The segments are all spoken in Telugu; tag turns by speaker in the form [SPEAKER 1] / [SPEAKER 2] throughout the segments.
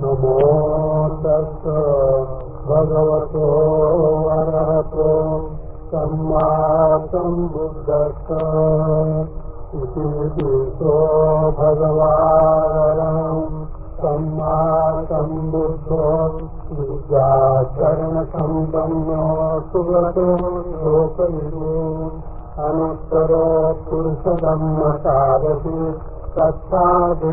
[SPEAKER 1] नमो तस्य भगवतो वरतो सम्मासं बुद्धस्य भगवारम् सम्मासंबुद्धम् विद्याचरणसम्पन्नो सुगतो लोकयितु अनुष्ठदम्भी कथादेवमनुष्ठानम्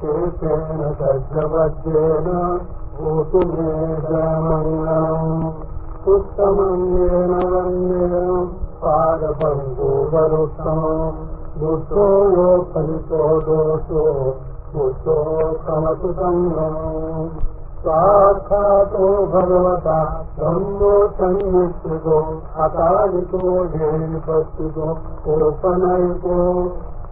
[SPEAKER 1] మే శరణం వరం కేసేన సజ్జవజ్జేన భూతు మే జయమంగళం ఉత్తమన్యేన వందేన పాదబంధూవరుత్తమం బుద్ధో యో ఫలితో దోషో బుద్ధో సమసుతం సాక్షాతో భగవత బ్రహ్మో సన్నిశ్చితో అకాలితో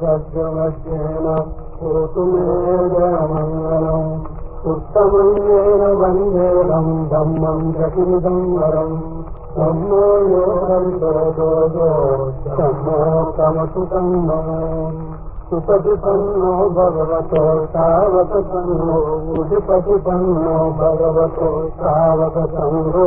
[SPEAKER 1] సజ్జవజ్జేన కోతు మే జయమంగళం ఉత్తమయ్యేన వందేరం బ్రహ్మం ప్రతినిధం వరం బ్రహ్మో యో హరిదో బ్రహ్మో కమసు సుపటిపన్నో భగవతో తావక సంగో ఉడిపటిపన్నో భగవతో తావక సంగో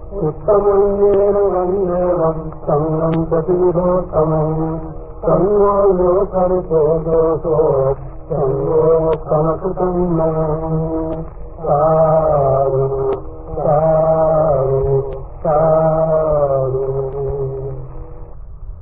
[SPEAKER 1] ڪم انجير ننڍ پتي ڪم ڪم وارو ٻيو سر ٿو ڪڻڪ